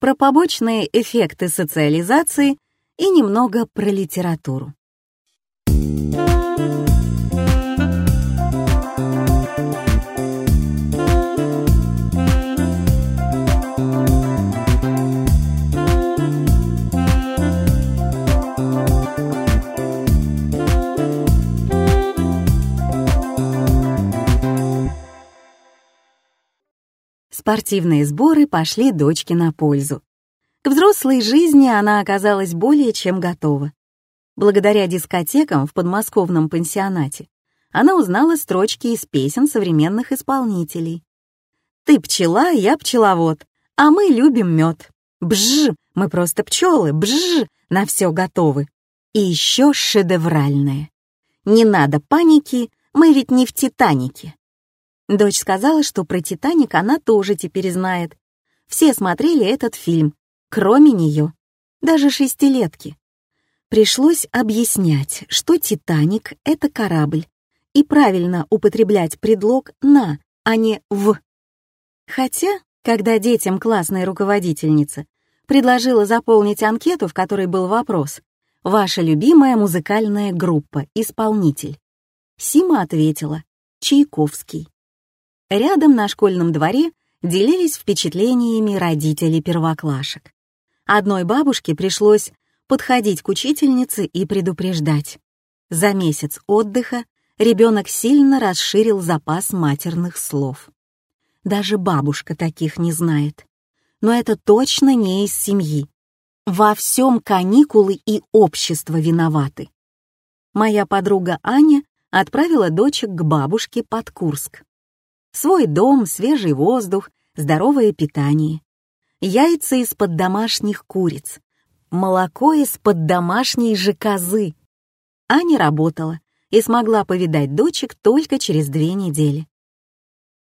про побочные эффекты социализации и немного про литературу. Спортивные сборы пошли дочке на пользу. К взрослой жизни она оказалась более чем готова. Благодаря дискотекам в подмосковном пансионате она узнала строчки из песен современных исполнителей. «Ты пчела, я пчеловод, а мы любим мед. Бжж, мы просто пчелы, бжж, на все готовы. И еще шедевральное. Не надо паники, мы ведь не в «Титанике». Дочь сказала, что про «Титаник» она тоже теперь знает. Все смотрели этот фильм, кроме нее, даже шестилетки. Пришлось объяснять, что «Титаник» — это корабль, и правильно употреблять предлог «на», а не «в». Хотя, когда детям классная руководительница предложила заполнить анкету, в которой был вопрос «Ваша любимая музыкальная группа, исполнитель?» Сима ответила «Чайковский». Рядом на школьном дворе делились впечатлениями родители первоклашек. Одной бабушке пришлось подходить к учительнице и предупреждать. За месяц отдыха ребенок сильно расширил запас матерных слов. Даже бабушка таких не знает. Но это точно не из семьи. Во всем каникулы и общество виноваты. Моя подруга Аня отправила дочек к бабушке под Курск. Свой дом, свежий воздух, здоровое питание. Яйца из-под домашних куриц. Молоко из-под домашней же козы. Аня работала и смогла повидать дочек только через две недели.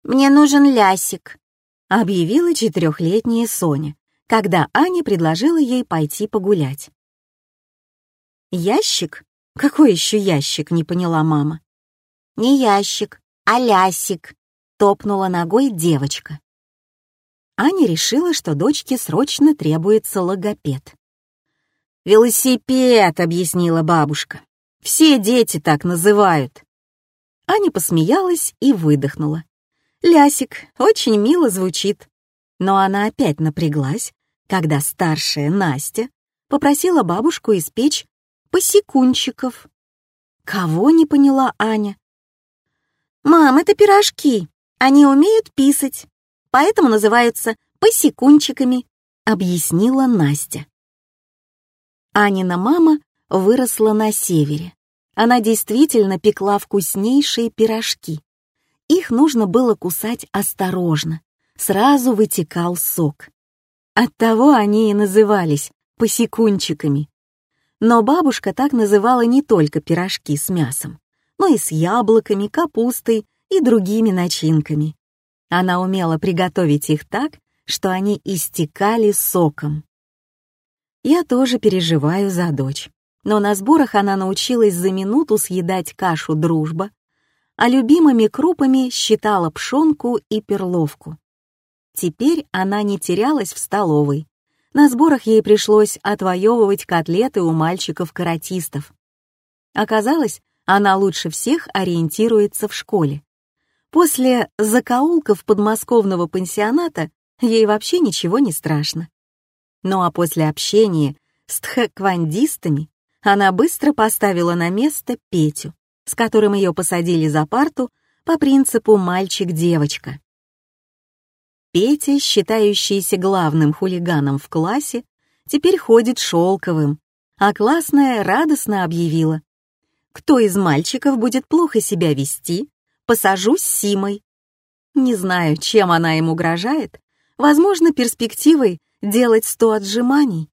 «Мне нужен лясик», — объявила четырехлетняя Соня, когда Аня предложила ей пойти погулять. «Ящик? Какой еще ящик?» — не поняла мама. «Не ящик, а лясик», топнула ногой девочка. Аня решила, что дочке срочно требуется логопед. «Велосипед», — объяснила бабушка. «Все дети так называют». Аня посмеялась и выдохнула. «Лясик, очень мило звучит». Но она опять напряглась, когда старшая Настя попросила бабушку испечь посекунчиков. Кого не поняла Аня? «Мам, это пирожки», они умеют писать, поэтому называются посекунчиками», — объяснила Настя. Анина мама выросла на севере. Она действительно пекла вкуснейшие пирожки. Их нужно было кусать осторожно, сразу вытекал сок. Оттого они и назывались посекунчиками. Но бабушка так называла не только пирожки с мясом, но и с яблоками, капустой и другими начинками. Она умела приготовить их так, что они истекали соком. Я тоже переживаю за дочь, но на сборах она научилась за минуту съедать кашу «Дружба», а любимыми крупами считала пшенку и перловку. Теперь она не терялась в столовой. На сборах ей пришлось отвоевывать котлеты у мальчиков-каратистов. Оказалось, она лучше всех ориентируется в школе. После закоулков подмосковного пансионата ей вообще ничего не страшно. Ну а после общения с тхэквондистами она быстро поставила на место Петю, с которым ее посадили за парту по принципу «мальчик-девочка». Петя, считающийся главным хулиганом в классе, теперь ходит шелковым, а классная радостно объявила. Кто из мальчиков будет плохо себя вести, посажусь с Симой. Не знаю, чем она им угрожает, возможно, перспективой делать сто отжиманий.